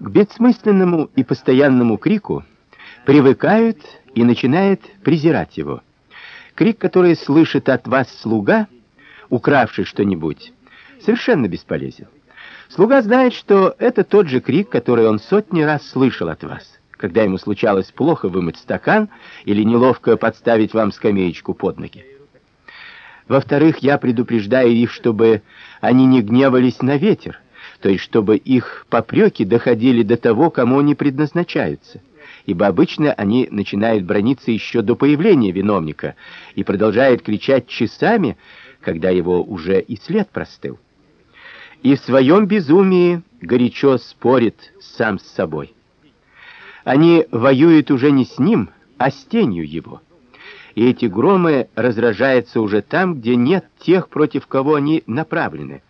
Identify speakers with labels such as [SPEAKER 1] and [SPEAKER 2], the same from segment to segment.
[SPEAKER 1] К бессмысленному и постоянному крику привыкают и начинают презирать его. Крик, который слышит от вас слуга, укравший что-нибудь, совершенно бесполезен. Слуга знает, что это тот же крик, который он сотни раз слышал от вас, когда ему случалось плохо вымыть стакан или неловко подставить вам скамеечку под ноги. Во-вторых, я предупреждаю их, чтобы они не гневались на ветер, то есть чтобы их попреки доходили до того, кому они предназначаются ибо обычно они начинают брониться еще до появления виновника и продолжают кричать часами, когда его уже и след простыл. И в своем безумии горячо спорит сам с собой. Они воюют уже не с ним, а с тенью его. И эти громы разражаются уже там, где нет тех, против кого они направлены,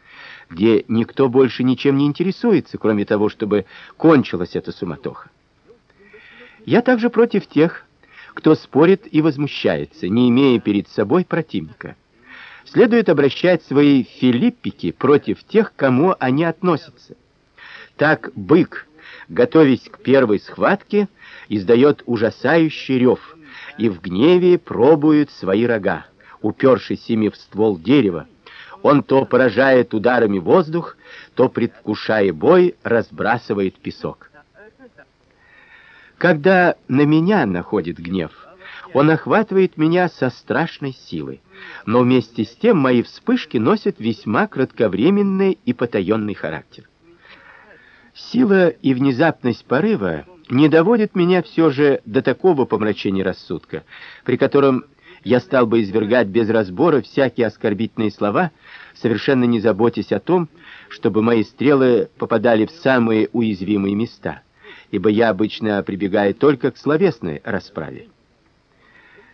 [SPEAKER 1] где никто больше ничем не интересуется, кроме того, чтобы кончилась эта суматоха. Я также против тех, кто спорит и возмущается, не имея перед собой противника. Следует обращать свои филиппики против тех, к кому они относятся. Так бык, готовясь к первой схватке, издает ужасающий рев и в гневе пробует свои рога, упершись ими в ствол дерева. Он то поражает ударами воздух, то, предвкушая бой, разбрасывает песок. Когда на меня находит гнев, он охватывает меня со страшной силой, но вместе с тем мои вспышки носят весьма кратковременный и потаенный характер. Сила и внезапность порыва не доводят меня все же до такого помрачения рассудка, при котором я стал бы извергать без разбора всякие оскорбительные слова, совершенно не заботясь о том, чтобы мои стрелы попадали в самые уязвимые места ибо я обычно прибегаю только к словесной расправе.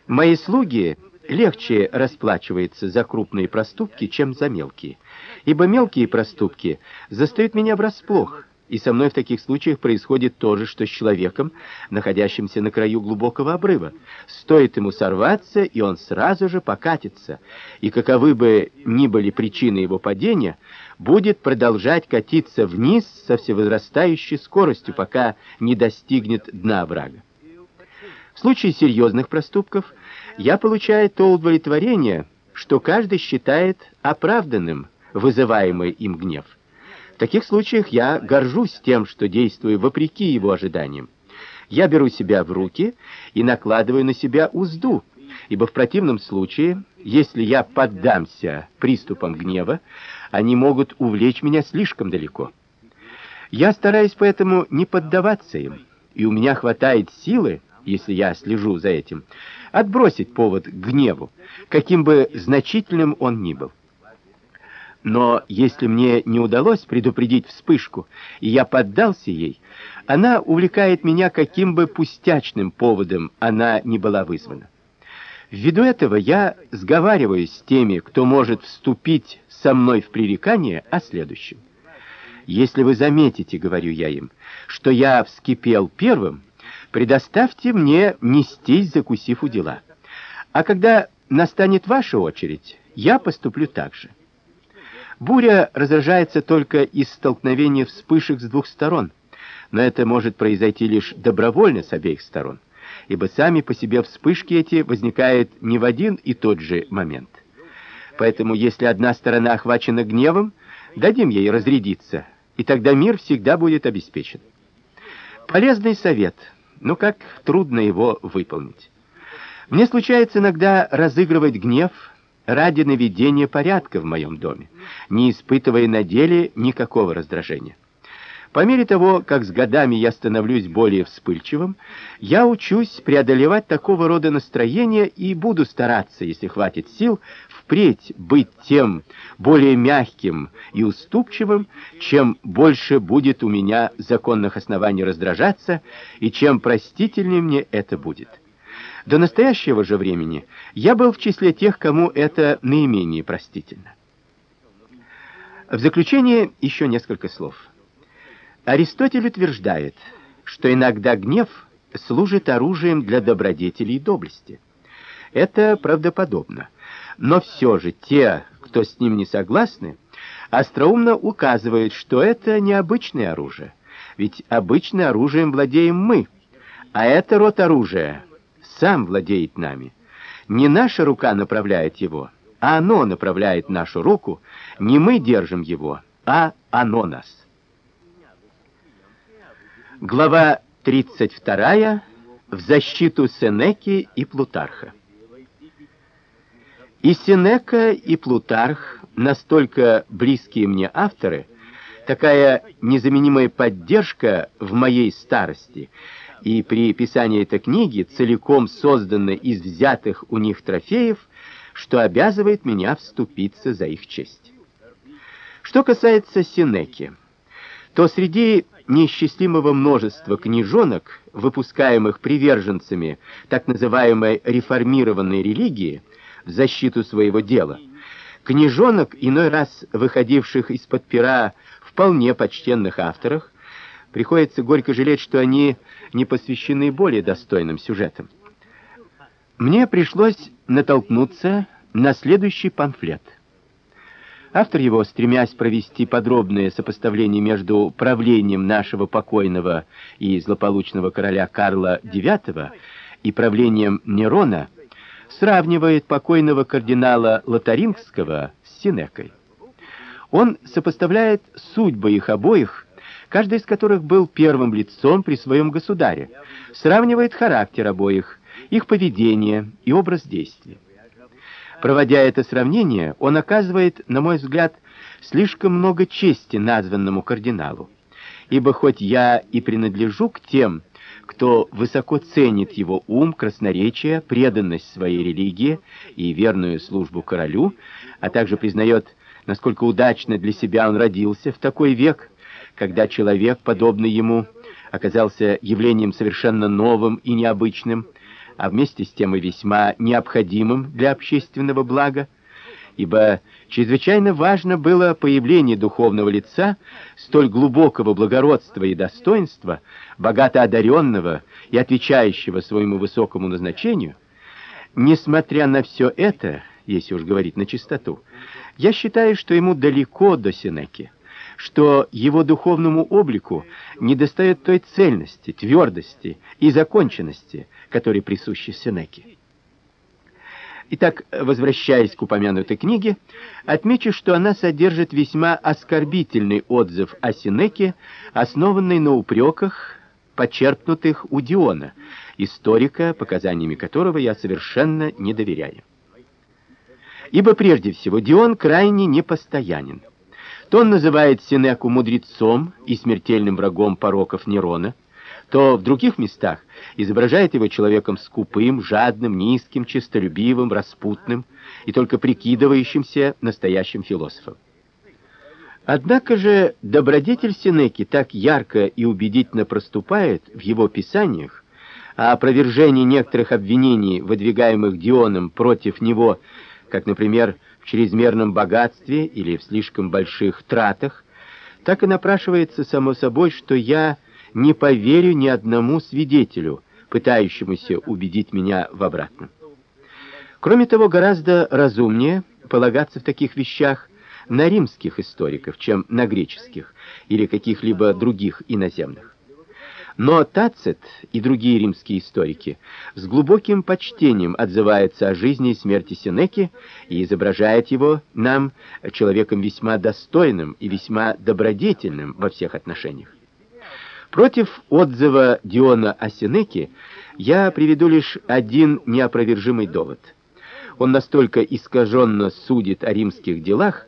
[SPEAKER 1] Мои слуги легче расплачиваются за крупные проступки, чем за мелкие, ибо мелкие проступки застают меня врасплох, и со мной в таких случаях происходит то же, что с человеком, находящимся на краю глубокого обрыва. Стоит ему сорваться, и он сразу же покатится, и каковы бы ни были причины его падения, будет продолжать катиться вниз со всевозрастающей скоростью, пока не достигнет дна врага. В случае серьезных проступков я получаю то удовлетворение, что каждый считает оправданным вызываемый им гнев. В таких случаях я горжусь тем, что действую вопреки его ожиданиям. Я беру себя в руки и накладываю на себя узду, ибо в противном случае, если я поддамся приступам гнева, они могут увлечь меня слишком далеко. Я стараюсь поэтому не поддаваться им, и у меня хватает силы, если я слежу за этим, отбросить повод к гневу, каким бы значительным он ни был. Но если мне не удалось предупредить вспышку, и я поддался ей, она увлекает меня каким бы пустячным поводом она ни была вызвана. Ввиду этого я сговариваюсь с теми, кто может вступить со мной в пререкание о следующем. Если вы заметите, говорю я им, что я вскипел первым, предоставьте мне нестись, закусив у дела. А когда настанет ваша очередь, я поступлю так же. Буря разражается только из столкновения вспышек с двух сторон, но это может произойти лишь добровольно с обеих сторон ибо сами по себе вспышки эти возникают не в один и тот же момент. Поэтому, если одна сторона охвачена гневом, дадим ей разрядиться, и тогда мир всегда будет обеспечен. Полезный совет, но как трудно его выполнить. Мне случается иногда разыгрывать гнев ради наведения порядка в моем доме, не испытывая на деле никакого раздражения. По мере того, как с годами я становлюсь более вспыльчивым, я учусь преодолевать такого рода настроения и буду стараться, если хватит сил, впредь быть тем более мягким и уступчивым, чем больше будет у меня законных оснований раздражаться и чем простительнее мне это будет. До настоящего же времени я был в числе тех, кому это наименее простительно. В заключение еще несколько слов. Аристотель утверждает, что иногда гнев служит оружием для добродетели и доблести. Это правдоподобно. Но все же те, кто с ним не согласны, остроумно указывают, что это необычное оружие. ведь обычно оружием владеем мы, а это род оружия сам владеет нами. Не наша рука направляет его, а оно направляет нашу руку, не мы держим его, а оно нас. Глава 32 в защиту Сенеки и Плутарха. И Сенека, и Плутарх, настолько близкие мне авторы, такая незаменимая поддержка в моей старости, и при писании этой книги целиком создана из взятых у них трофеев, что обязывает меня вступиться за их честь. Что касается Сенеки, то среди неисчислимого множества книжонок, выпускаемых приверженцами так называемой реформированной религии в защиту своего дела, книжонок, иной раз выходивших из-под пера вполне почтенных авторах, приходится горько жалеть, что они не посвящены более достойным сюжетам. Мне пришлось натолкнуться на следующий памфлет – Автор его, стремясь провести подробное сопоставление между правлением нашего покойного и злополучного короля Карла IX и правлением Нерона, сравнивает покойного кардинала Лотарингского с Синекой. Он сопоставляет судьбы их обоих, каждый из которых был первым лицом при своем государе, сравнивает характер обоих, их поведение и образ действий. Проводя это сравнение, он оказывает, на мой взгляд, слишком много чести названному кардиналу. Ибо хоть я и принадлежу к тем, кто высоко ценит его ум, красноречие, преданность своей религии и верную службу королю, а также признает, насколько удачно для себя он родился в такой век, когда человек, подобный ему, оказался явлением совершенно новым и необычным, а вместе с тем и весьма необходимым для общественного блага, ибо чрезвычайно важно было появление духовного лица столь глубокого благородства и достоинства, богато одаренного и отвечающего своему высокому назначению. Несмотря на все это, если уж говорить на чистоту, я считаю, что ему далеко до Сенеки что его духовному облику недостает той цельности, твердости и законченности, которые присущи Сенеке. Итак, возвращаясь к упомянутой книге, отмечу, что она содержит весьма оскорбительный отзыв о Сенеке, основанный на упреках, почерпнутых у Диона, историка, показаниями которого я совершенно не доверяю. Ибо прежде всего Дион крайне непостоянен. То он называет Сенеку мудрецом и смертельным врагом пороков Нерона, то в других местах изображает его человеком скупым, жадным, низким, честолюбивым, распутным и только прикидывающимся настоящим философом. Однако же добродетель Сенеки так ярко и убедительно проступает в его писаниях, а опровержение некоторых обвинений, выдвигаемых Дионом против него, как, например, чрезмерном богатстве или в слишком больших тратах, так и напрашивается само собой, что я не поверю ни одному свидетелю, пытающемуся убедить меня в обратном. Кроме того, гораздо разумнее полагаться в таких вещах на римских историков, чем на греческих или каких-либо других иноземных. Но Тацит и другие римские историки с глубоким почтением отзываются о жизни и смерти Сенеки и изображают его нам человеком весьма достойным и весьма добродетельным во всех отношениях. Против отзыва Диона о Сенеке я приведу лишь один неопровержимый довод. Он настолько искаженно судит о римских делах,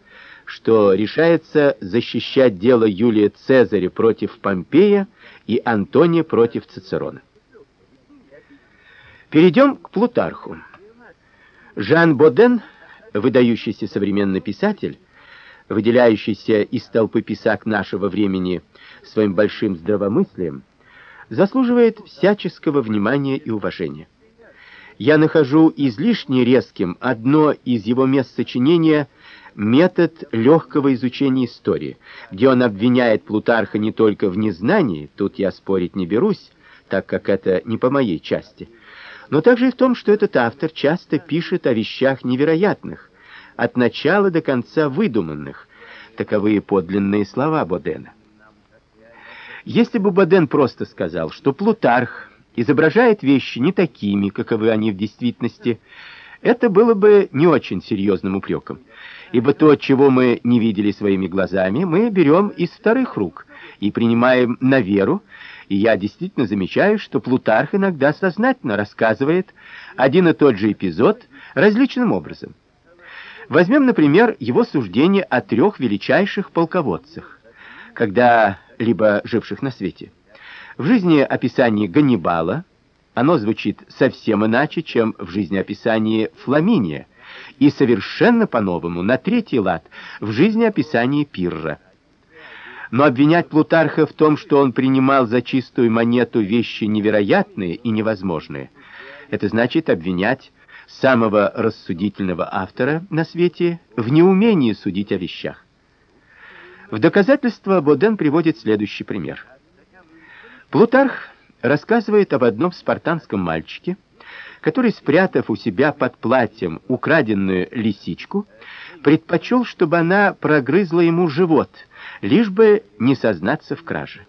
[SPEAKER 1] что решается защищать дело Юлия Цезаря против Помпея и Антония против Цицерона. Перейдем к Плутарху. Жан Боден, выдающийся современный писатель, выделяющийся из толпы писак нашего времени своим большим здравомыслием, заслуживает всяческого внимания и уважения. Я нахожу излишне резким одно из его мест сочинения метод легкого изучения истории, где он обвиняет Плутарха не только в незнании, тут я спорить не берусь, так как это не по моей части, но также и в том, что этот автор часто пишет о вещах невероятных, от начала до конца выдуманных. Таковы подлинные слова Бодена. Если бы Боден просто сказал, что Плутарх изображает вещи не такими, каковы они в действительности, это было бы не очень серьезным упреком, ибо то, чего мы не видели своими глазами, мы берем из вторых рук и принимаем на веру, и я действительно замечаю, что Плутарх иногда сознательно рассказывает один и тот же эпизод различным образом. Возьмем, например, его суждение о трех величайших полководцах, когда либо живших на свете. В жизни описании Ганнибала оно звучит совсем иначе, чем в жизнеописании Фламиния, и совершенно по-новому, на третий лад, в жизнеописании Пирра. Но обвинять Плутарха в том, что он принимал за чистую монету вещи невероятные и невозможные, это значит обвинять самого рассудительного автора на свете в неумении судить о вещах. В доказательство Боден приводит следующий пример. Плутарх рассказывает об одном спартанском мальчике, который, спрятав у себя под платьем украденную лисичку, предпочел, чтобы она прогрызла ему живот, лишь бы не сознаться в краже.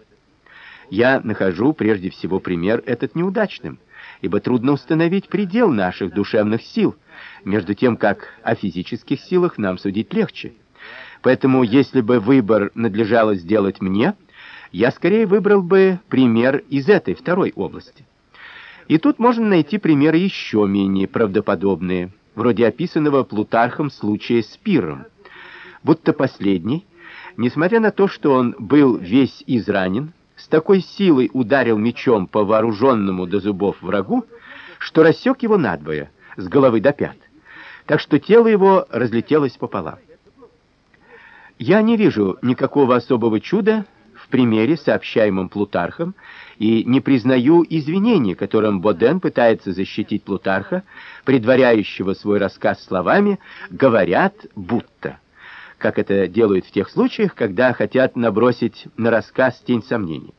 [SPEAKER 1] Я нахожу прежде всего пример этот неудачным, ибо трудно установить предел наших душевных сил, между тем как о физических силах нам судить легче. Поэтому, если бы выбор надлежало сделать мне, я скорее выбрал бы пример из этой второй области. И тут можно найти примеры еще менее правдоподобные, вроде описанного Плутархом случая с Пиром. Будто последний, несмотря на то, что он был весь изранен, с такой силой ударил мечом по вооруженному до зубов врагу, что рассек его надвое, с головы до пят, так что тело его разлетелось пополам. Я не вижу никакого особого чуда примере, сообщаемом Плутархом, и не признаю извинений, которым Боден пытается защитить Плутарха, предваряющего свой рассказ словами «говорят будто», как это делают в тех случаях, когда хотят набросить на рассказ тень сомнений.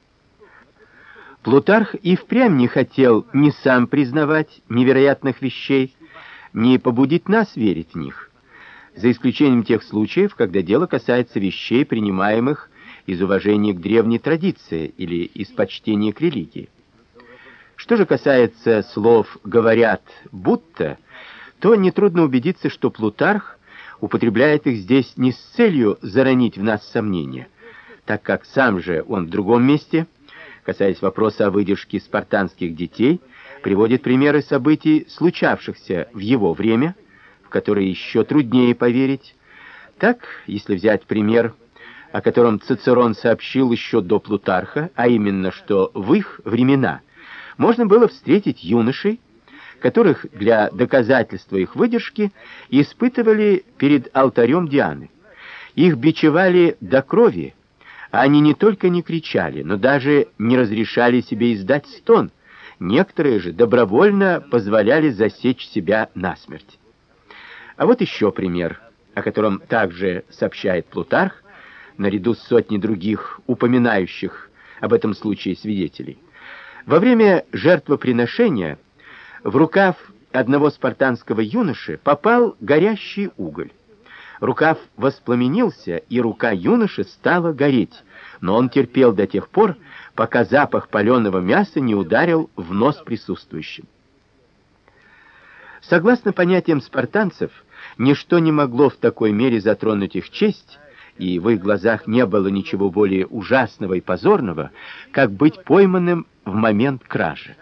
[SPEAKER 1] Плутарх и впрямь не хотел ни сам признавать невероятных вещей, ни побудить нас верить в них, за исключением тех случаев, когда дело касается вещей, принимаемых из уважения к древней традиции или из почтения к религии. Что же касается слов «говорят будто», то нетрудно убедиться, что Плутарх употребляет их здесь не с целью заронить в нас сомнения, так как сам же он в другом месте, касаясь вопроса о выдержке спартанских детей, приводит примеры событий, случавшихся в его время, в которые еще труднее поверить. Так, если взять пример о котором Цицерон сообщил еще до Плутарха, а именно, что в их времена можно было встретить юношей, которых для доказательства их выдержки испытывали перед алтарем Дианы. Их бичевали до крови, а они не только не кричали, но даже не разрешали себе издать стон. Некоторые же добровольно позволяли засечь себя насмерть. А вот еще пример, о котором также сообщает Плутарх, наряду с сотней других упоминающих об этом случае свидетелей. Во время жертвоприношения в рукав одного спартанского юноши попал горящий уголь. Рукав воспламенился, и рука юноши стала гореть, но он терпел до тех пор, пока запах паленого мяса не ударил в нос присутствующим. Согласно понятиям спартанцев, ничто не могло в такой мере затронуть их честь, и в их глазах не было ничего более ужасного и позорного, как быть пойманным в момент кражи.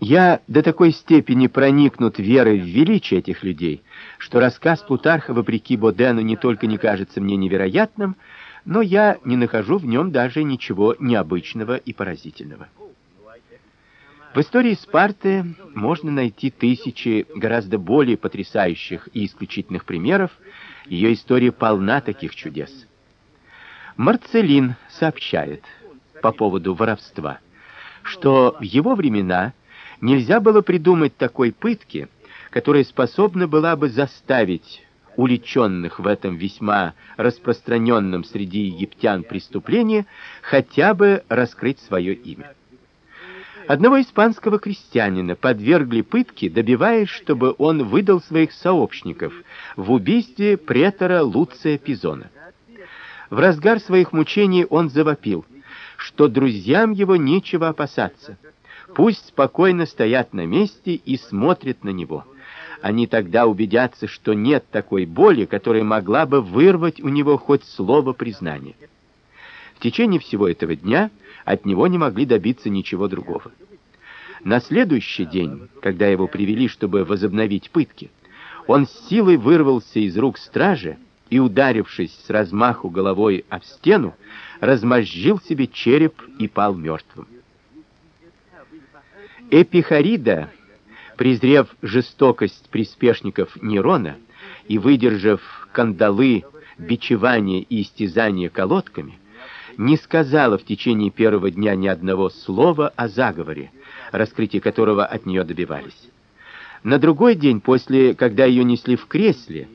[SPEAKER 1] Я до такой степени проникнут верой в величие этих людей, что рассказ Плутарха вопреки Бодену не только не кажется мне невероятным, но я не нахожу в нем даже ничего необычного и поразительного. В истории Спарты можно найти тысячи гораздо более потрясающих и исключительных примеров, ее история полна таких чудес. Марцелин сообщает по поводу воровства, что в его времена нельзя было придумать такой пытки, которая способна была бы заставить уличенных в этом весьма распространенном среди египтян преступлении хотя бы раскрыть свое имя. Одного испанского крестьянина подвергли пытке, добиваясь, чтобы он выдал своих сообщников в убийстве претора Луция Пизона. В разгар своих мучений он завопил: что друзьям его нечего опасаться. Пусть спокойно стоят на месте и смотрят на него. Они тогда убедятся, что нет такой боли, которая могла бы вырвать у него хоть слово признания. В течение всего этого дня от него не могли добиться ничего другого. На следующий день, когда его привели, чтобы возобновить пытки, он с силой вырвался из рук стражи и, ударившись с размаху головой об стену, размозжил себе череп и пал мертвым. Эпихарида, презрев жестокость приспешников Нерона и выдержав кандалы, бичевания и истязания колодками, не сказала в течение первого дня ни одного слова о заговоре, раскрытие которого от нее добивались. На другой день после, когда ее несли в кресле,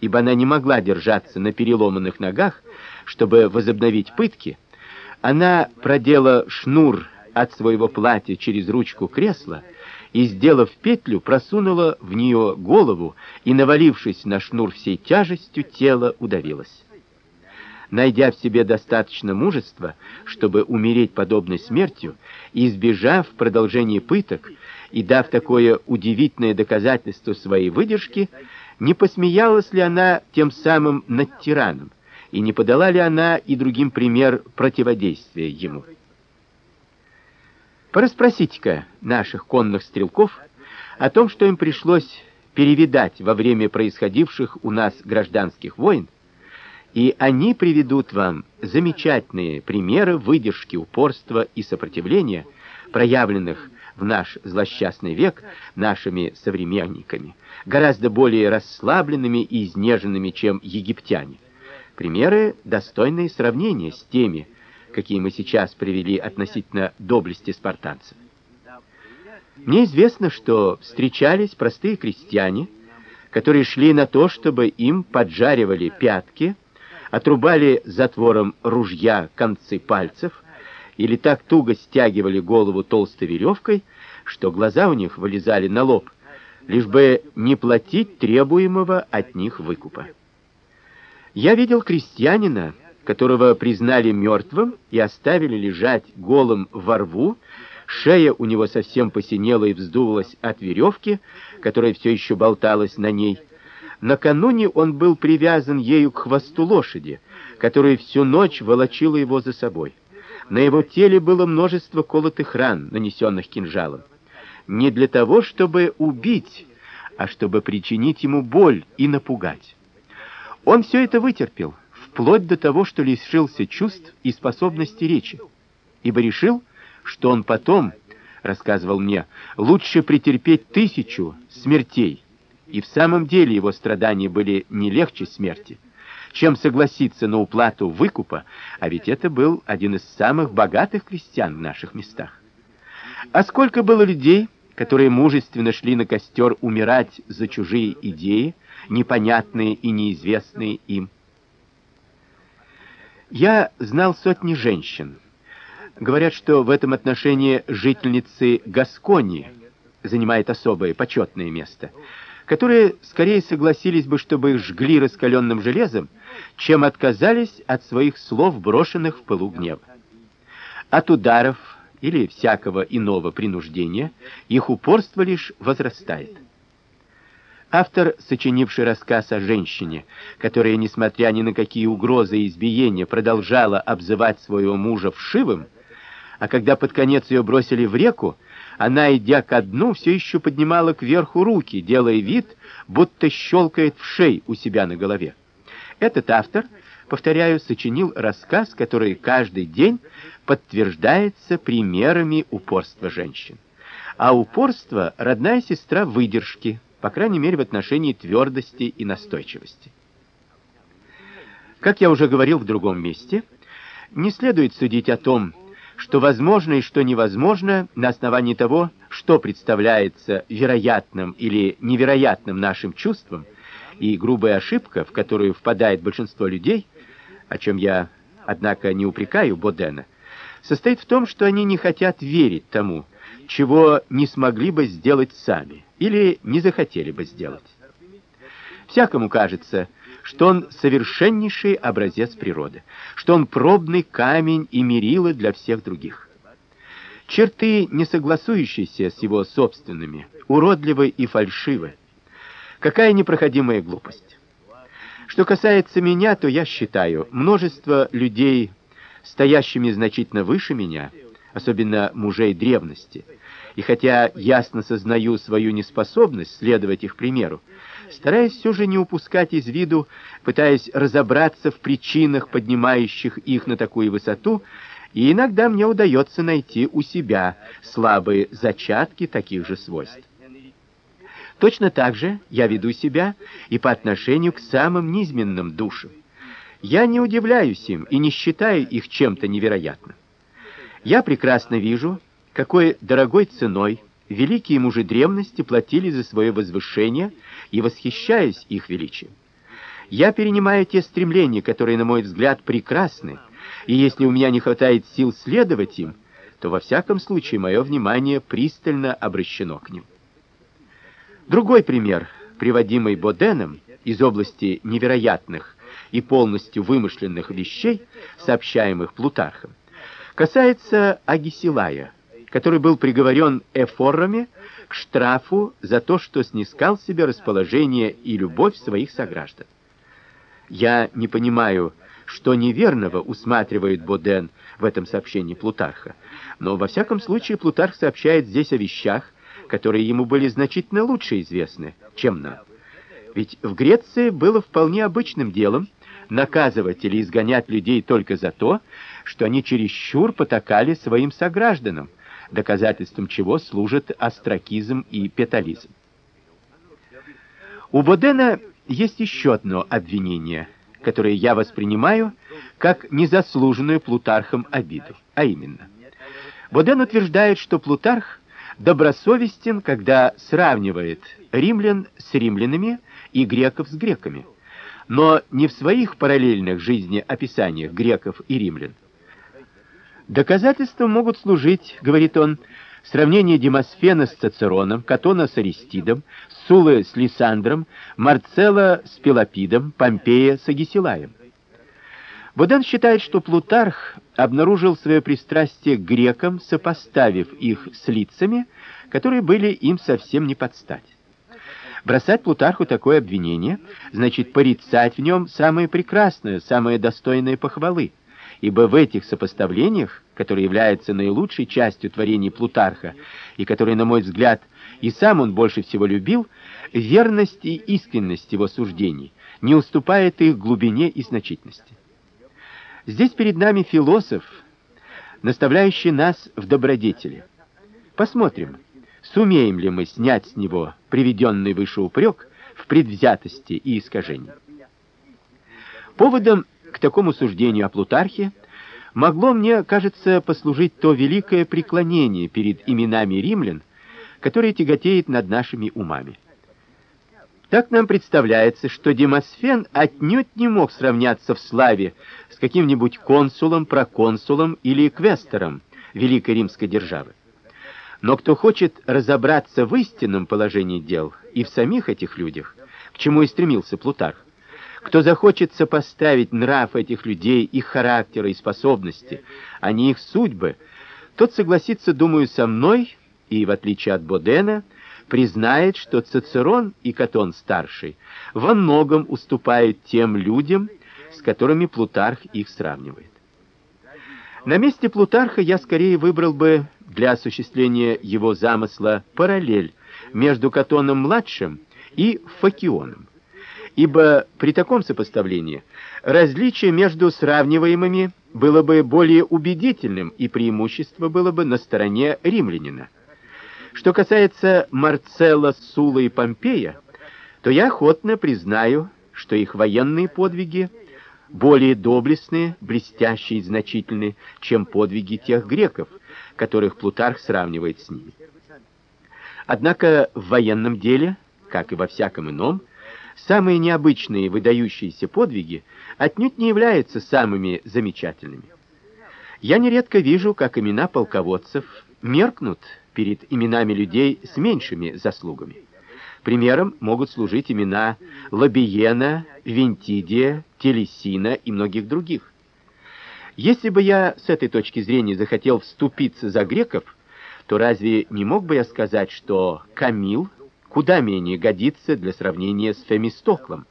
[SPEAKER 1] ибо она не могла держаться на переломанных ногах, чтобы возобновить пытки, она продела шнур от своего платья через ручку кресла и, сделав петлю, просунула в нее голову и, навалившись на шнур всей тяжестью тела, удавилась. Найдя в себе достаточно мужества, чтобы умереть подобной смертью, избежав продолжения пыток и дав такое удивительное доказательство своей выдержки, не посмеялась ли она тем самым над тираном, и не подала ли она и другим пример противодействия ему. Пораспросите-ка наших конных стрелков о том, что им пришлось перевидать во время происходивших у нас гражданских войн, и они приведут вам замечательные примеры выдержки, упорства и сопротивления, проявленных в наш злосчастный век нашими современниками, гораздо более расслабленными и изнеженными, чем египтяне. Примеры достойные сравнения с теми, какие мы сейчас привели относительно доблести спартанцев. Мне известно, что встречались простые крестьяне, которые шли на то, чтобы им поджаривали пятки, отрубали затвором ружья концы пальцев или так туго стягивали голову толстой веревкой, что глаза у них вылезали на лоб, лишь бы не платить требуемого от них выкупа. Я видел крестьянина, которого признали мертвым и оставили лежать голым во рву, шея у него совсем посинела и вздулась от веревки, которая все еще болталась на ней. Накануне он был привязан ею к хвосту лошади, которая всю ночь волочила его за собой. На его теле было множество колотых ран, нанесенных кинжалом. Не для того, чтобы убить, а чтобы причинить ему боль и напугать. Он все это вытерпел, вплоть до того, что лишился чувств и способности речи, ибо решил, что он потом, рассказывал мне, лучше претерпеть тысячу смертей, и в самом деле его страдания были не легче смерти, чем согласиться на уплату выкупа, а ведь это был один из самых богатых крестьян в наших местах. А сколько было людей, которые мужественно шли на костер умирать за чужие идеи, непонятные и неизвестные им. Я знал сотни женщин. Говорят, что в этом отношении жительницы Гасконии занимают особое почетное место которые скорее согласились бы, чтобы их жгли раскаленным железом, чем отказались от своих слов, брошенных в пылу гнева. От ударов или всякого иного принуждения их упорство лишь возрастает. Автор, сочинивший рассказ о женщине, которая, несмотря ни на какие угрозы и избиения, продолжала обзывать своего мужа вшивым, а когда под конец ее бросили в реку, она, идя ко дну, все еще поднимала кверху руки, делая вид, будто щелкает в шей у себя на голове. Этот автор, повторяю, сочинил рассказ, который каждый день подтверждается примерами упорства женщин. А упорство — родная сестра выдержки, по крайней мере в отношении твердости и настойчивости. Как я уже говорил в другом месте, не следует судить о том, что возможно и что невозможно на основании того, что представляется вероятным или невероятным нашим чувствам, и грубая ошибка, в которую впадает большинство людей, о чем я, однако, не упрекаю Бодена, состоит в том, что они не хотят верить тому, чего не смогли бы сделать сами или не захотели бы сделать. Всякому кажется, что он совершеннейший образец природы, что он пробный камень и мерило для всех других. Черты, не согласующиеся с его собственными, уродливы и фальшивы. Какая непроходимая глупость. Что касается меня, то я считаю, множество людей, стоящими значительно выше меня, особенно мужей древности, и хотя ясно сознаю свою неспособность следовать их примеру, стараясь все же не упускать из виду, пытаясь разобраться в причинах, поднимающих их на такую высоту, и иногда мне удается найти у себя слабые зачатки таких же свойств. Точно так же я веду себя и по отношению к самым низменным душам. Я не удивляюсь им и не считаю их чем-то невероятным. Я прекрасно вижу, какой дорогой ценой великие мужи древности платили за свое возвышение и восхищаюсь их величием. Я перенимаю те стремления, которые, на мой взгляд, прекрасны, и если у меня не хватает сил следовать им, то во всяком случае мое внимание пристально обращено к ним. Другой пример, приводимый Боденом из области невероятных и полностью вымышленных вещей, сообщаемых Плутархом, касается Агисилая, который был приговорен эфорами к штрафу за то, что снискал себе расположение и любовь своих сограждан. Я не понимаю, что неверного усматривает Боден в этом сообщении Плутарха, но во всяком случае Плутарх сообщает здесь о вещах, которые ему были значительно лучше известны, чем нам. Ведь в Греции было вполне обычным делом наказывать или изгонять людей только за то, что они чересчур потакали своим согражданам, доказательством чего служат остракизм и петализм. У Бодена есть еще одно обвинение, которое я воспринимаю как незаслуженную Плутархом обиду, а именно Боден утверждает, что Плутарх добросовестен, когда сравнивает римлян с римлянами и греков с греками, но не в своих параллельных жизнеописаниях греков и римлян. Доказательством могут служить, говорит он, сравнение Демосфена с Цицероном, Катона с Аристидом, Сулы с Лисандром, Марцелла с Пелопидом, Помпея с Агисилаем. Боден считает, что Плутарх обнаружил свое пристрастие к грекам, сопоставив их с лицами, которые были им совсем не под стать. Бросать Плутарху такое обвинение значит порицать в нем самое прекрасное, самое достойное похвалы, ибо в этих сопоставлениях, которые являются наилучшей частью творений Плутарха и которые, на мой взгляд, и сам он больше всего любил, верность и искренность его суждений не уступает их глубине и значительности. Здесь перед нами философ, наставляющий нас в добродетели. Посмотрим, сумеем ли мы снять с него приведенный выше упрек в предвзятости и искажении. Поводом к такому суждению о Плутархе могло мне, кажется, послужить то великое преклонение перед именами римлян, которое тяготеет над нашими умами. Так нам представляется, что Демосфен отнюдь не мог сравняться в славе с каким-нибудь консулом, проконсулом или квестором великой римской державы. Но кто хочет разобраться в истинном положении дел и в самих этих людях, к чему и стремился Плутарх, кто захочет сопоставить нрав этих людей, их характеры и способности, а не их судьбы, тот согласится, думаю, со мной, и в отличие от Бодена, признает, что Цицерон и Катон старший во многом уступают тем людям, с которыми Плутарх их сравнивает. На месте Плутарха я скорее выбрал бы для осуществления его замысла параллель между Катоном младшим и Факионом. Ибо при таком сопоставлении различие между сравниваемыми было бы более убедительным, и преимущество было бы на стороне римлянина. Что касается Марцелла, Сула и Помпея, то я охотно признаю, что их военные подвиги более доблестные, блестящие и значительные, чем подвиги тех греков, которых Плутарх сравнивает с ними. Однако в военном деле, как и во всяком ином, самые необычные выдающиеся подвиги отнюдь не являются самыми замечательными. Я нередко вижу, как имена полководцев меркнут перед именами людей с меньшими заслугами. Примером могут служить имена Лабиена, Вентидия, Телесина и многих других. Если бы я с этой точки зрения захотел вступиться за греков, то разве не мог бы я сказать, что Камил куда менее годится для сравнения с Фемистоклом,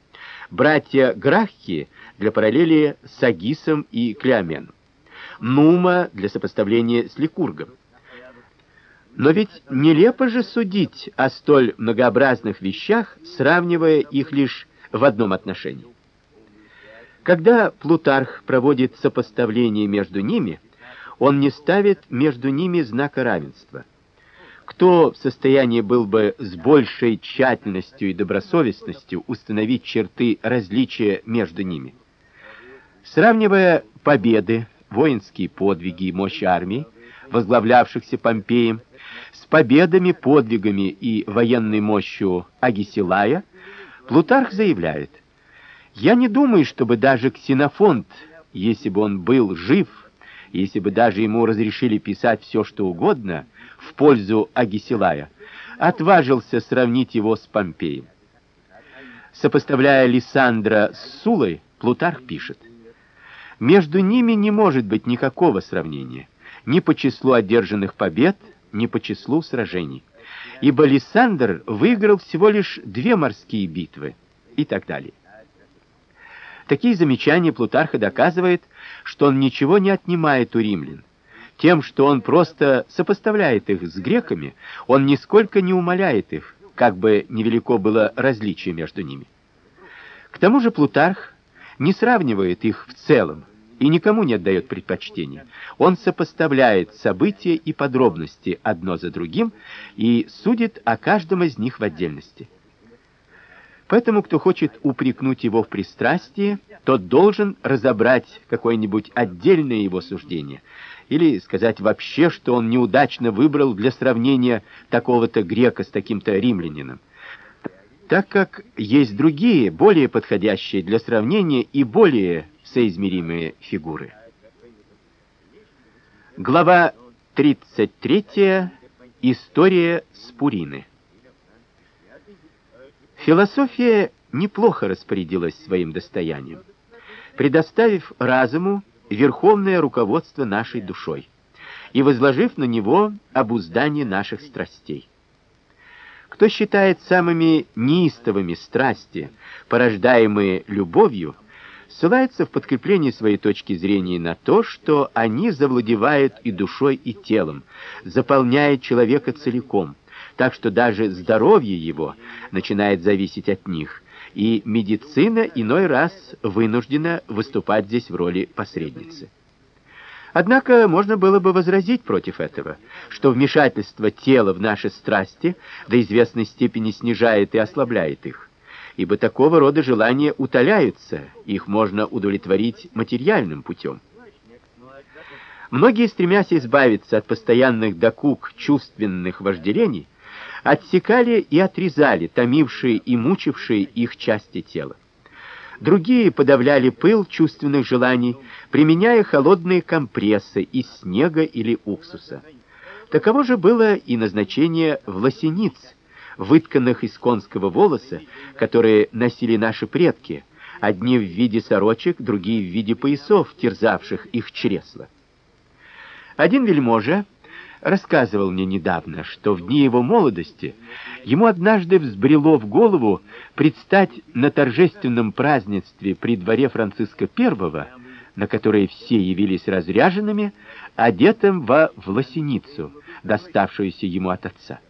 [SPEAKER 1] братья Грахи для параллели с Агисом и Клеоменом, Нума для сопоставления с Ликургом. Но ведь нелепо же судить о столь многообразных вещах, сравнивая их лишь в одном отношении. Когда Плутарх проводит сопоставление между ними, он не ставит между ними знака равенства. Кто в состоянии был бы с большей тщательностью и добросовестностью установить черты различия между ними? Сравнивая победы, воинские подвиги и мощь армии, возглавлявшихся Помпеем, с победами, подвигами и военной мощью Агисилая, Плутарх заявляет – я не думаю, чтобы даже Ксенофонт, если бы он был жив, если бы даже ему разрешили писать все, что угодно в пользу Агисилая, отважился сравнить его с Помпеем. Сопоставляя Лисандра с Сулой, Плутарх пишет: между ними не может быть никакого сравнения, ни по числу одержанных побед, ни по числу сражений. Ибо Лисандр выиграл всего лишь две морские битвы и так далее. Такие замечания Плутарха доказывают, что он ничего не отнимает у римлян. Тем, что он просто сопоставляет их с греками, он нисколько не умаляет их, как бы невелико было различие между ними. К тому же Плутарх не сравнивает их в целом и никому не отдает предпочтения. Он сопоставляет события и подробности одно за другим и судит о каждом из них в отдельности. Поэтому кто хочет упрекнуть его в пристрастии, тот должен разобрать какое-нибудь отдельное его суждение или сказать вообще, что он неудачно выбрал для сравнения такого-то грека с таким-то римлянином. Так как есть другие, более подходящие для сравнения и более соизмеримые фигуры. Глава 33. История Спурины. Философия неплохо распорядилась своим достоянием, предоставив разуму верховное руководство нашей душой и возложив на него обуздание наших страстей. Кто считает самыми неистовыми страсти, порождаемые любовью, ссылается в подкреплении своей точки зрения на то, что они завладевают и душой, и телом, заполняя человека целиком – так что даже здоровье его начинает зависеть от них, и медицина иной раз вынуждена выступать здесь в роли посредницы. Однако можно было бы возразить против этого, что вмешательство тела в наши страсти до известной степени снижает и ослабляет их, ибо такого рода желания утоляются, их можно удовлетворить материальным путем. Многие, стремясь избавиться от постоянных докук чувственных вожделений, отсекали и отрезали томившие и мучившие их части тела. Другие подавляли пыл чувственных желаний, применяя холодные компрессы из снега или уксуса. Таково же было и назначение власениц, вытканных из конского волоса, которые носили наши предки, одни в виде сорочек, другие в виде поясов, терзавших их чресла. Один вельможа рассказывал мне недавно, что в дни его молодости ему однажды взбрело в голову предстать на торжественном празднестве при дворе Франциска I, на которое все явились разряженными, одетым во власеницу, доставшуюся ему от отца.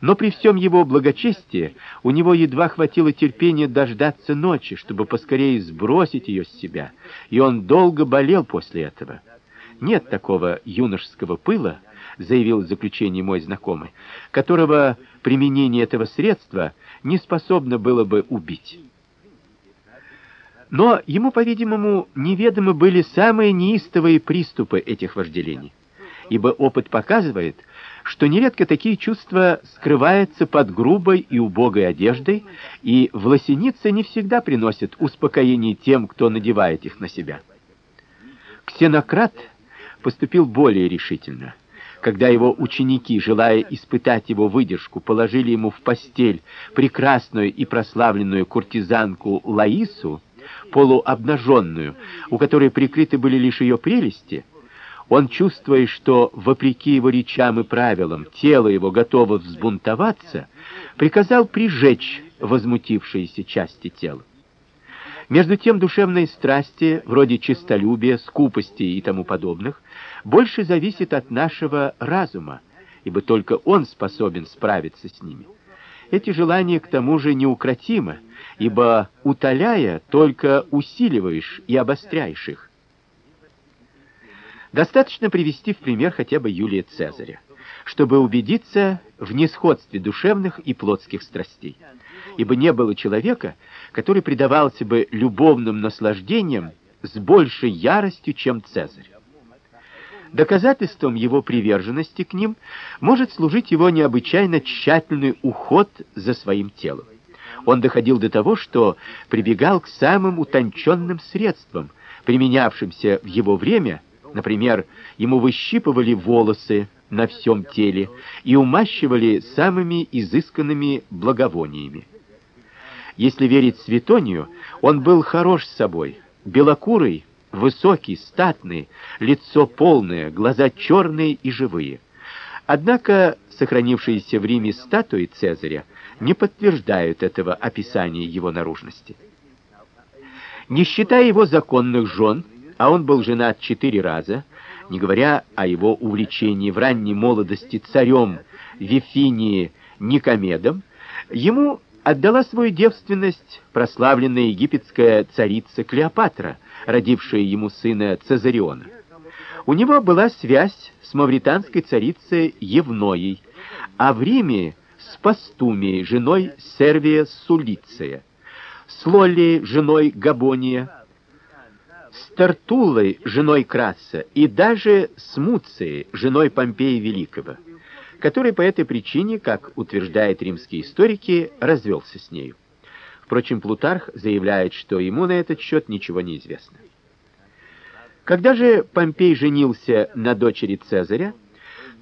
[SPEAKER 1] Но при всем его благочестии у него едва хватило терпения дождаться ночи, чтобы поскорее сбросить ее с себя, и он долго болел после этого. Нет такого юношеского пыла, заявил в заключении мой знакомый, которого применение этого средства не способно было бы убить. Но ему, по-видимому, неведомы были самые неистовые приступы этих вожделений, ибо опыт показывает, что нередко такие чувства скрываются под грубой и убогой одеждой, и власеницы не всегда приносят успокоение тем, кто надевает их на себя. Ксенократ поступил более решительно. Когда его ученики, желая испытать его выдержку, положили ему в постель прекрасную и прославленную куртизанку Лаису, полуобнаженную, у которой прикрыты были лишь ее прелести, он, чувствуя, что, вопреки его речам и правилам, тело его готово взбунтоваться, приказал прижечь возмутившиеся части тела. Между тем душевные страсти, вроде честолюбия, скупости и тому подобных, больше зависят от нашего разума, ибо только он способен справиться с ними. Эти желания к тому же неукротимы, ибо утоляя, только усиливаешь и обостряешь их. Достаточно привести в пример хотя бы Юлия Цезаря, чтобы убедиться в несходстве душевных и плотских страстей. Ибо не было человека, который предавался бы любовным наслаждениям с большей яростью, чем Цезарь. Доказательством его приверженности к ним может служить его необычайно тщательный уход за своим телом. Он доходил до того, что прибегал к самым утонченным средствам, применявшимся в его время Например, ему выщипывали волосы на всем теле и умащивали самыми изысканными благовониями. Если верить Светонию, он был хорош собой, белокурый, высокий, статный, лицо полное, глаза черные и живые. Однако сохранившиеся в Риме статуи Цезаря не подтверждают этого описания его наружности. Не считая его законных жен, а он был женат четыре раза, не говоря о его увлечении в ранней молодости царем Вифинии Никомедом, ему отдала свою девственность прославленная египетская царица Клеопатра, родившая ему сына Цезариона. У него была связь с мавританской царицей Евноей, а в Риме с Пастумией, женой Сервия Сулиция, с Лоллией, женой Габония, с Тартулой, женой Краса, и даже с Муцией, женой Помпея Великого, который по этой причине, как утверждают римские историки, развелся с нею. Впрочем, Плутарх заявляет, что ему на этот счет ничего не известно. Когда же Помпей женился на дочери Цезаря,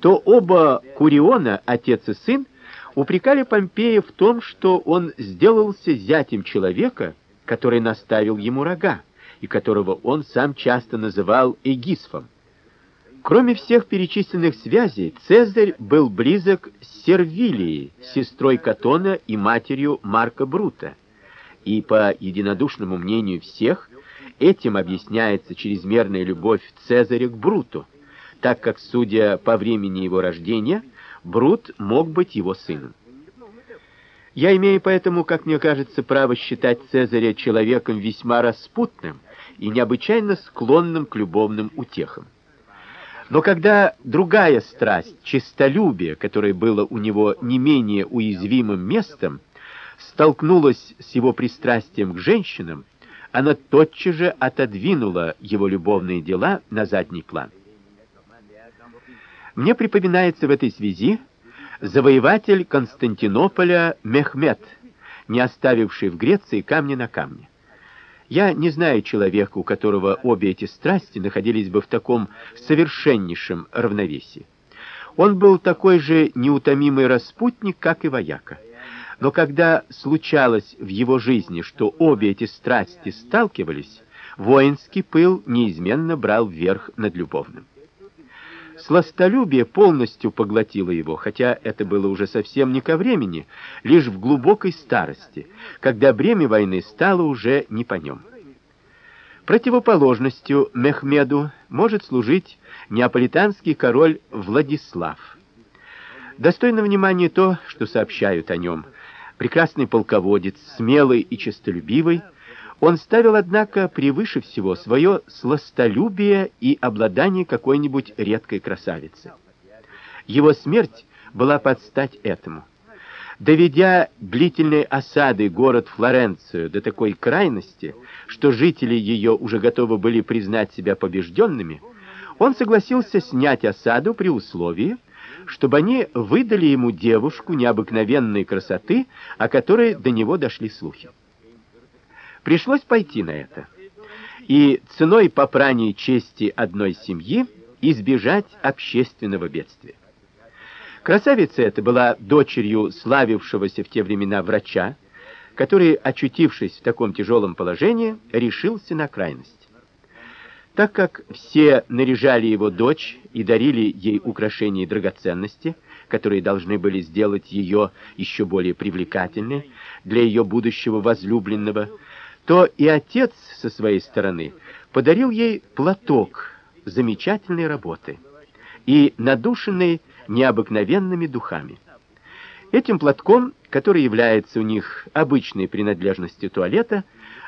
[SPEAKER 1] то оба Куриона, отец и сын, упрекали Помпея в том, что он сделался зятем человека, который наставил ему рога и которого он сам часто называл Эгисфом. Кроме всех перечисленных связей, Цезарь был близок с Сервилией, сестрой Катона и матерью Марка Брута. И по единодушному мнению всех, этим объясняется чрезмерная любовь Цезаря к Бруту, так как, судя по времени его рождения, Брут мог быть его сыном. Я имею поэтому, как мне кажется, право считать Цезаря человеком весьма распутным, и необычайно склонным к любовным утехам. Но когда другая страсть, честолюбие, которое было у него не менее уязвимым местом, столкнулась с его пристрастием к женщинам, она тотчас же отодвинула его любовные дела на задний план. Мне припоминается в этой связи завоеватель Константинополя Мехмед, не оставивший в Греции камня на камне. Я не знаю человека, у которого обе эти страсти находились бы в таком совершеннейшем равновесии. Он был такой же неутомимый распутник, как и вояка. Но когда случалось в его жизни, что обе эти страсти сталкивались, воинский пыл неизменно брал верх над любовным. Сластолюбие полностью поглотило его, хотя это было уже совсем не ко времени, лишь в глубокой старости, когда бремя войны стало уже не по нем. Противоположностью Мехмеду может служить неаполитанский король Владислав. Достойно внимания то, что сообщают о нем. Прекрасный полководец, смелый и честолюбивый, он ставил, однако, превыше всего свое сластолюбие и обладание какой-нибудь редкой красавицей. Его смерть была под стать этому. Доведя длительной осадой город Флоренцию до такой крайности, что жители ее уже готовы были признать себя побежденными, он согласился снять осаду при условии, чтобы они выдали ему девушку необыкновенной красоты, о которой до него дошли слухи. Пришлось пойти на это. И ценой попрания чести одной семьи избежать общественного бедствия. Красавица эта была дочерью славившегося в те времена врача, который, очутившись в таком тяжелом положении, решился на крайность. Так как все наряжали его дочь и дарили ей украшения и драгоценности, которые должны были сделать ее еще более привлекательной для ее будущего возлюбленного, то и отец со своей стороны подарил ей платок замечательной работы и надушенный необыкновенными духами. Этим платком, который является у них обычной принадлежностью туалета,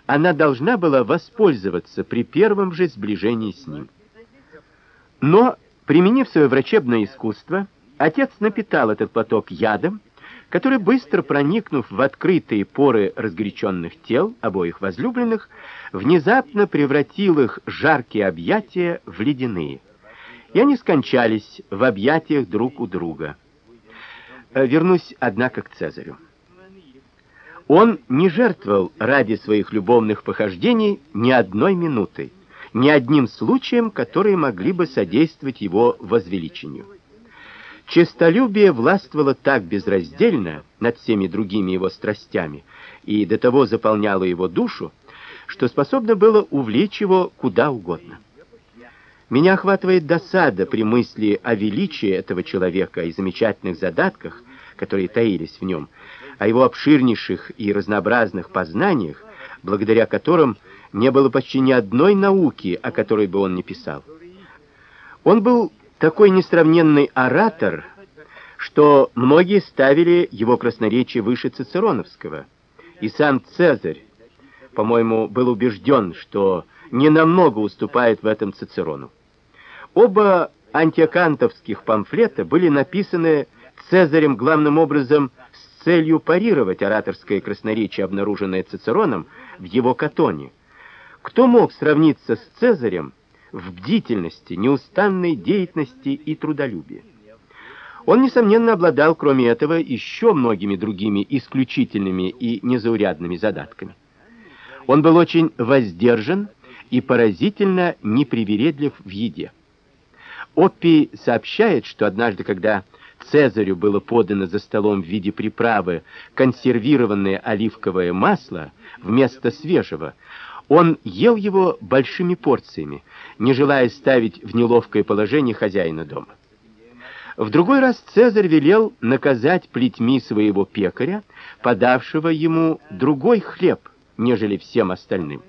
[SPEAKER 1] она должна была воспользоваться при первом же сближении с ним. Но, применив свое врачебное искусство, отец напитал этот платок ядом, который, быстро проникнув в открытые поры разгоряченных тел обоих возлюбленных, внезапно превратил их жаркие объятия в ледяные. И они скончались в объятиях друг у друга. Э, вернусь, однако, к Цезарю. Он не жертвовал ради своих любовных похождений ни одной минутой, ни одним случаем, которые могли бы содействовать его возвеличению. Честолюбие властвовало так безраздельно над всеми другими его страстями и до того заполняло его душу, что способно было увлечь его куда угодно. Меня охватывает досада при мысли о величии этого человека и замечательных задатках, которые таились в нем, о его обширнейших и разнообразных познаниях, благодаря которым не было почти ни одной науки, о которой бы он не писал. Он был такой несравненный оратор, что многие ставили его красноречие выше цицероновского. И сам Цезарь, по-моему, был убежден, что не намного уступает в этом Цицерону. Оба антиакантовских памфлета были написаны Цезарем главным образом с целью парировать ораторское красноречие, обнаруженное Цицероном в его Катоне. Кто мог сравниться с Цезарем в бдительности, неустанной деятельности и трудолюбии? Он несомненно обладал, кроме этого, еще многими другими исключительными и незаурядными задатками. Он был очень воздержан и поразительно непривередлив в еде. Оппий сообщает, что однажды, когда Цезарю было подано за столом в виде приправы консервированное оливковое масло вместо свежего, он ел его большими порциями, не желая ставить в неловкое положение хозяина дома. В другой раз Цезарь велел наказать плетьми своего пекаря, подавшего ему другой хлеб, нежели всем остальным.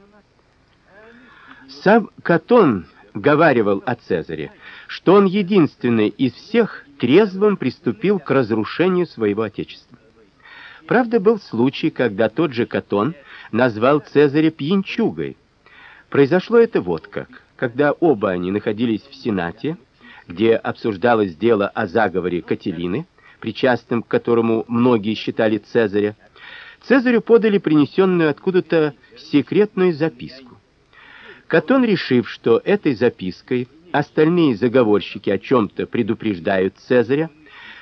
[SPEAKER 1] Сам Катон говаривал о Цезаре, что он единственный из всех трезвым приступил к разрушению своего отечества. Правда, был случай, когда тот же Катон назвал Цезаря пьянчугой. Произошло это вот как. Когда оба они находились в Сенате, где обсуждалось дело о заговоре Кателины, причастным к которому многие считали Цезаря, Цезарю подали принесенную откуда-то секретную записку. Катон, решив, что этой запиской остальные заговорщики о чем то предупреждают Цезаря,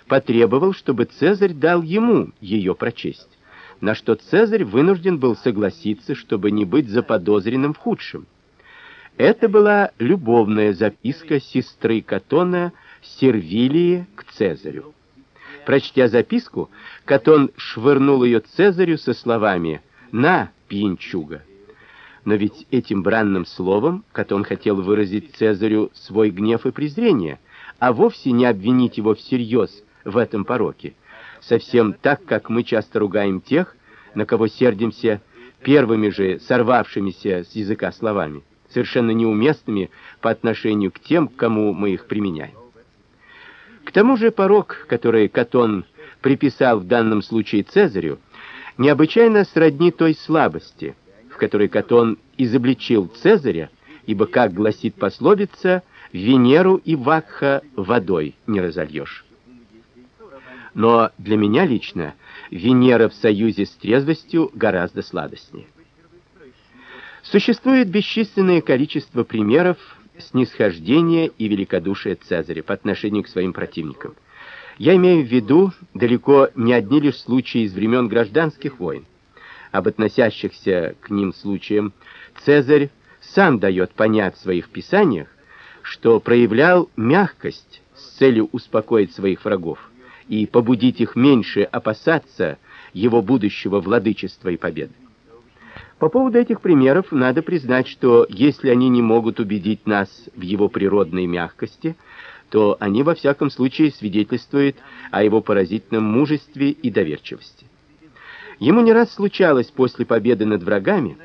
[SPEAKER 1] потребовал, чтобы Цезарь дал ему ее прочесть. На что Цезарь вынужден был согласиться, чтобы не быть заподозренным в худшем. Это была любовная записка сестры Катона Сервилии к Цезарю. Прочтя записку, Катон швырнул ее Цезарю со словами: "На, пьянчуга, но ведь этим бранным словом Катон хотел выразить Цезарю свой гнев и презрение, а вовсе не обвинить его всерьез в этом пороке. Совсем так, как мы часто ругаем тех, на кого сердимся первыми же сорвавшимися с языка словами, совершенно неуместными по отношению к тем, кому мы их применяем. К тому же порок, который Катон приписал в данном случае Цезарю, необычайно сродни той слабости, в которой Катон изобличил Цезаря, ибо, как гласит пословица, Венеру и Вакха водой не разольешь. Но для меня лично Венера в союзе с трезвостью гораздо сладостнее. Существует бесчисленное количество примеров снисхождения и великодушия Цезаря по отношению к своим противникам. Я имею в виду далеко не одни лишь случаи из времен гражданских войн об относящихся к ним случаям, Цезарь сам дает понять в своих писаниях, что проявлял мягкость с целью успокоить своих врагов и побудить их меньше опасаться его будущего владычества и победы. По поводу этих примеров надо признать, что если они не могут убедить нас в его природной мягкости, то они во всяком случае свидетельствуют о его поразительном мужестве и доверчивости. Ему не раз случалось после победы над врагами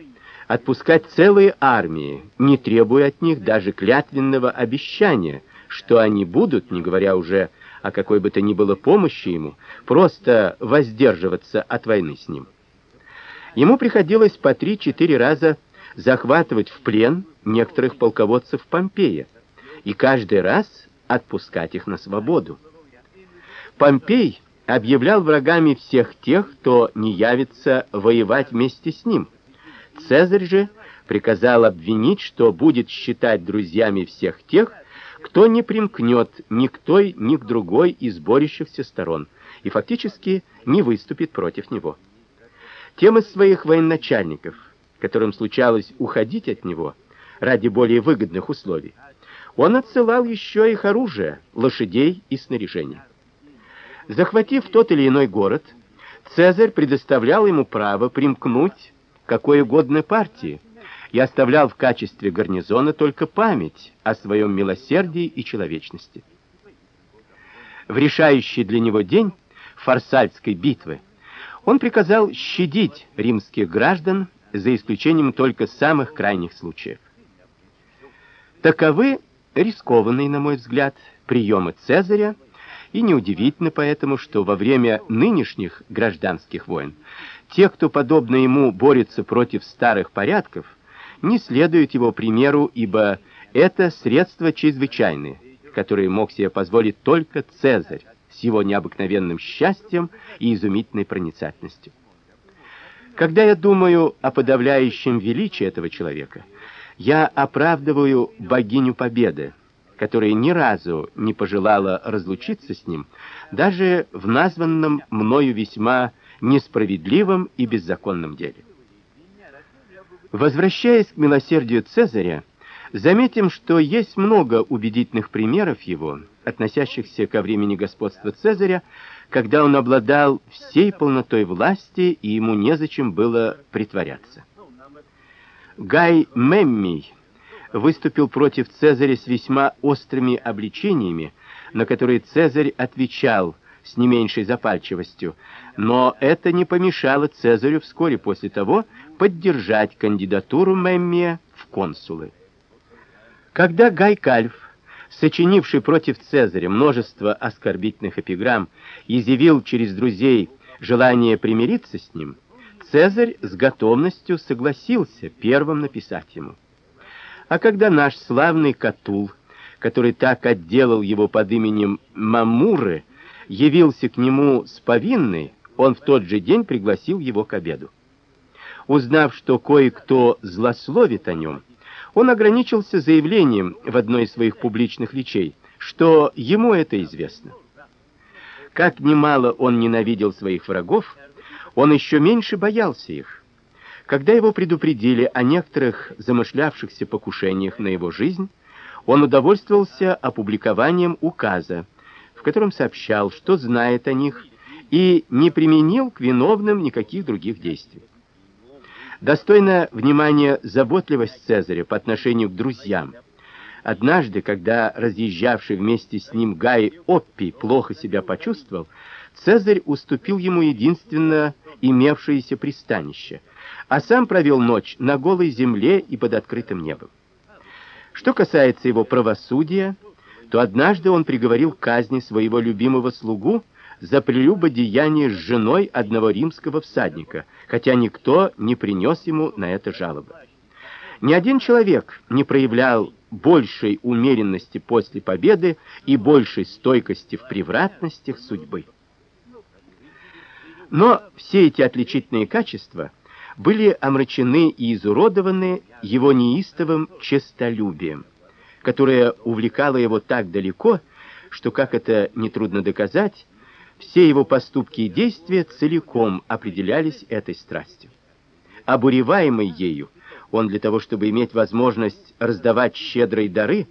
[SPEAKER 1] отпускать целые армии, не требуя от них даже клятвенного обещания, что они будут, не говоря уже о какой бы то ни было помощи ему, просто воздерживаться от войны с ним. Ему приходилось по три-четыре раза захватывать в плен некоторых полководцев Помпея и каждый раз отпускать их на свободу. Помпей объявлял врагами всех тех, кто не явится воевать вместе с ним. Цезарь же приказал обвинить, что будет считать друзьями всех тех, кто не примкнет ни к той, ни к другой из борющихся сторон и фактически не выступит против него. Тем из своих военачальников, которым случалось уходить от него ради более выгодных условий, он отсылал еще их оружие, лошадей и снаряжение. Захватив тот или иной город, Цезарь предоставлял ему право примкнуть к какой угодно партии, и оставлял в качестве гарнизона только память о своем милосердии и человечности. В решающий для него день Фарсальской битвы он приказал щадить римских граждан за исключением только самых крайних случаев. Таковы рискованные, на мой взгляд, приемы Цезаря, и неудивительно поэтому, что во время нынешних гражданских войн те, кто подобно ему борется против старых порядков, не следуют его примеру, ибо это средства чрезвычайные, которые мог себе позволить только Цезарь с его необыкновенным счастьем и изумительной проницательностью. Когда я думаю о подавляющем величии этого человека, я оправдываю богиню Победы, которая ни разу не пожелала разлучиться с ним, даже в названном мною весьма несправедливом и беззаконном деле. Возвращаясь к милосердию Цезаря, заметим, что есть много убедительных примеров его, относящихся ко времени господства Цезаря, когда он обладал всей полнотой власти, и ему незачем было притворяться. Гай Меммий выступил против Цезаря с весьма острыми обличениями, на которые Цезарь отвечал с не меньшей запальчивостью, но это не помешало Цезарю вскоре после того поддержать кандидатуру Меммия в консулы. Когда Гай Кальф, сочинивший против Цезаря множество оскорбительных эпиграмм, изъявил через друзей желание примириться с ним, Цезарь с готовностью согласился первым написать ему. А когда наш славный Катул, который так отделал его под именем Мамуры, явился к нему с повинной, он в тот же день пригласил его к обеду. Узнав, что кое-кто злословит о нем, он ограничился заявлением в одной из своих публичных речей, что ему это известно. Как немало он ненавидел своих врагов, он еще меньше боялся их. Когда его предупредили о некоторых замышлявшихся покушениях на его жизнь, он удовольствовался опубликованием указа, в котором сообщал, что знает о них, и не применил к виновным никаких других действий. Достойна внимания заботливость Цезаря по отношению к друзьям. Однажды, когда разъезжавший вместе с ним Гай Оппи плохо себя почувствовал, Цезарь уступил ему единственно имевшееся пристанище, а сам провел ночь на голой земле и под открытым небом. Что касается его правосудия, то однажды он приговорил к казни своего любимого слугу за прелюбодеяние с женой одного римского всадника, хотя никто не принес ему на это жалобы. Ни один человек не проявлял большей умеренности после победы и большей стойкости в превратностях судьбы. Но все эти отличительные качества были омрачены и изуродованы его неистовым честолюбием, которое увлекало его так далеко, что, как это нетрудно доказать, все его поступки и действия целиком определялись этой страстью. Обуреваемый ею, он для того, чтобы иметь возможность раздавать щедрые дары,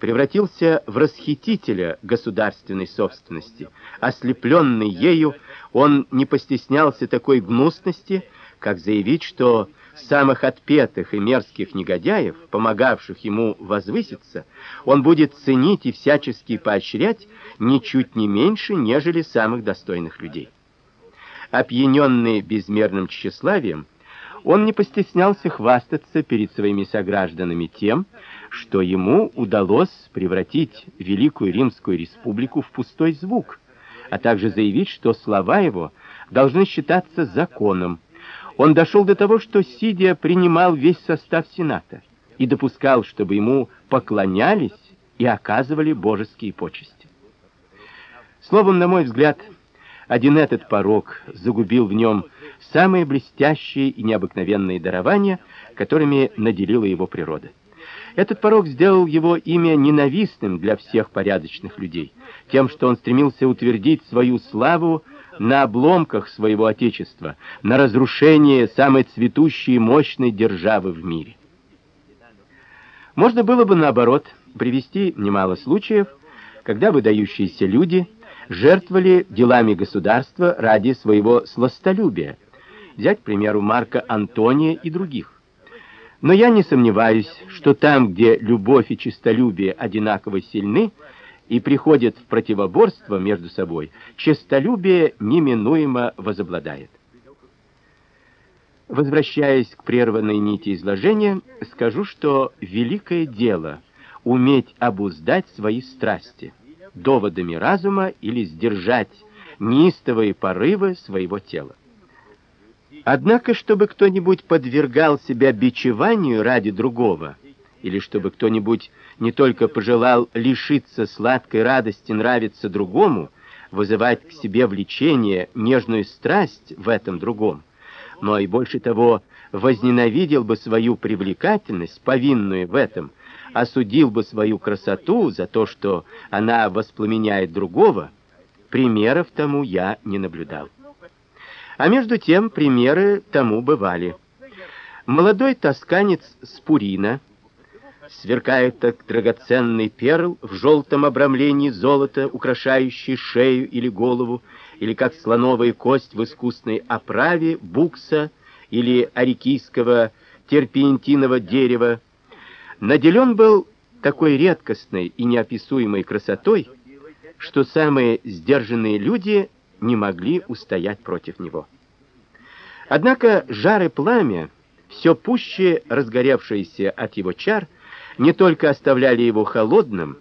[SPEAKER 1] превратился в расхитителя государственной собственности. Ослепленный ею, он не постеснялся такой гнусности, как заявить, что самых отпетых и мерзких негодяев, помогавших ему возвыситься, он будет ценить и всячески поощрять ничуть не меньше, нежели самых достойных людей. Опьяненный безмерным тщеславием, он не постеснялся хвастаться перед своими согражданами тем, что ему удалось превратить Великую Римскую республику в пустой звук, а также заявить, что слова его должны считаться законом. Он дошел до того, что сидя принимал весь состав сената и допускал, чтобы ему поклонялись и оказывали божеские почести. Словом, на мой взгляд, один этот порок загубил в нем самые блестящие и необыкновенные дарования, которыми наделила его природа. Этот порок сделал его имя ненавистным для всех порядочных людей, тем, что он стремился утвердить свою славу на обломках своего отечества, на разрушение самой цветущей и мощной державы в мире. Можно было бы наоборот привести немало случаев, когда выдающиеся люди жертвовали делами государства ради своего сластолюбия. Взять, к примеру, Марка Антония и других. Но я не сомневаюсь, что там, где любовь и честолюбие одинаково сильны и приходят в противоборство между собой, честолюбие неминуемо возобладает. Возвращаясь к прерванной нити изложения, скажу, что великое дело уметь обуздать свои страсти доводами разума или сдержать неистовые порывы своего тела. Однако, чтобы кто-нибудь подвергал себя бичеванию ради другого, или чтобы кто-нибудь не только пожелал лишиться сладкой радости нравиться другому, вызывать к себе влечение, нежную страсть в этом другом, но и больше того, возненавидел бы свою привлекательность, повинную в этом, осудил бы свою красоту за то, что она воспламеняет другого, примеров тому я не наблюдал. А между тем примеры тому бывали. Молодой тосканец Спурина сверкает как драгоценный перл в желтом обрамлении золота, украшающий шею или голову, или как слоновая кость в искусной оправе букса или арикийского терпентинового дерева, наделен был такой редкостной и неописуемой красотой, что самые сдержанные люди не могли устоять против него. Однако жар и пламя, все пуще разгоревшиеся от его чар, не только оставляли его холодным,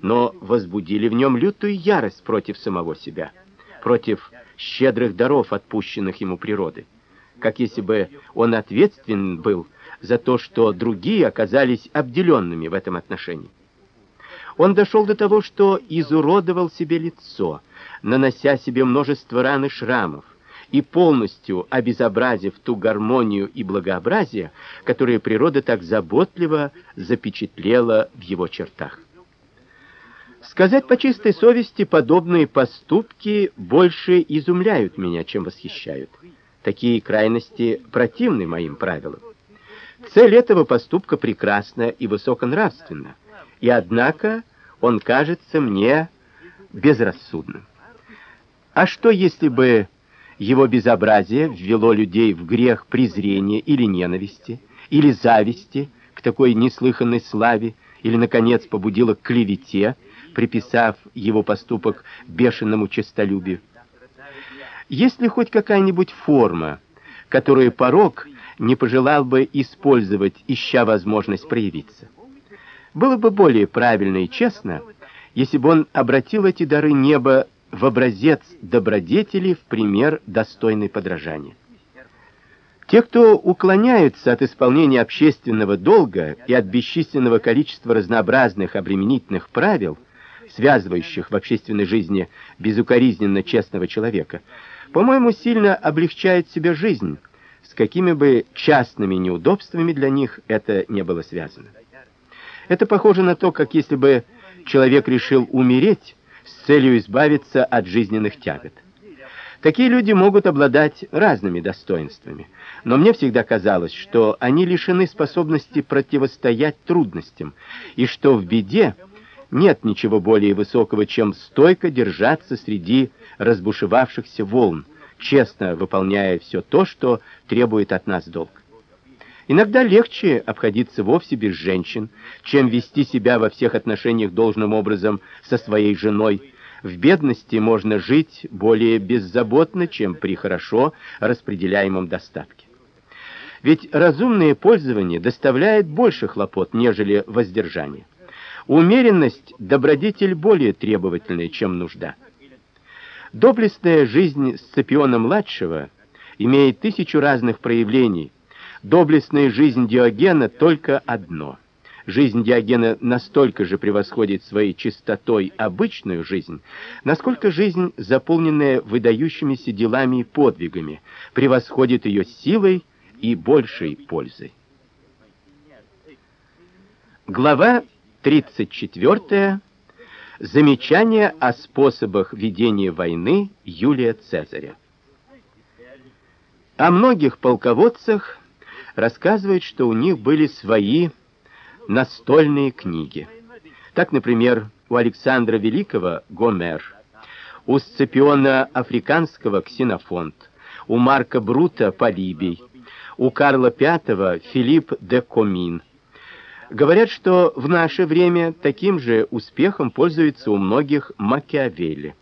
[SPEAKER 1] но возбудили в нем лютую ярость против самого себя, против щедрых даров, отпущенных ему природой, как если бы он ответственен был за то, что другие оказались обделенными в этом отношении. Он дошел до того, что изуродовал себе лицо, нанося себе множество ран и шрамов, и полностью обезобразив ту гармонию и благообразие, которые природа так заботливо запечатлела в его чертах. Сказать по чистой совести, подобные поступки больше изумляют меня, чем восхищают. Такие крайности противны моим правилам. Цель этого поступка прекрасна и высоконравственна, и однако он кажется мне безрассудным. А что если бы его безобразие ввело людей в грех презрения или ненависти, или зависти к такой неслыханной славе, или наконец побудило к клевете, приписав его поступок бешеному честолюбию? Есть ли хоть какая-нибудь форма, которую порок не пожелал бы использовать, ища возможность проявиться? Было бы более правильно и честно, если бы он обратил эти дары неба в образец добродетели, в пример достойный подражания. Те, кто уклоняются от исполнения общественного долга и от бесчисленного количества разнообразных обременительных правил, связывающих в общественной жизни безукоризненно честного человека, по-моему, сильно облегчают себе жизнь, с какими бы частными неудобствами для них это не было связано. Это похоже на то, как если бы человек решил умереть, с целью избавиться от жизненных тягот. Такие люди могут обладать разными достоинствами, но мне всегда казалось, что они лишены способности противостоять трудностям, и что в беде Нет ничего более высокого, чем стойко держаться среди разбушевавшихся волн, честно выполняя все то, что требует от нас долг. Иногда легче обходиться вовсе без женщин, чем вести себя во всех отношениях должным образом со своей женой. В бедности можно жить более беззаботно, чем при хорошо распределяемом достатке. Ведь разумное пользование доставляет больше хлопот, нежели воздержание. Умеренность добродетель более требовательная, чем нужда. Доблестная жизнь Сципиона младшего имеет тысячу разных проявлений, Доблестная жизнь Диогена только одно. Жизнь Диогена настолько же превосходит своей чистотой обычную жизнь, насколько жизнь, заполненная выдающимися делами и подвигами, превосходит ее силой и большей пользой. Глава 34. Замечание о способах ведения войны Юлия Цезаря. О многих полководцах рассказывает, что у них были свои настольные книги. Так, например, у Александра Великого Гомер, у Сципиона Африканского Ксенофонт, у Марка Брута Полибий, у Карла V Филипп де Комин. Говорят, что в наше время таким же успехом пользуется у многих Макиавелли.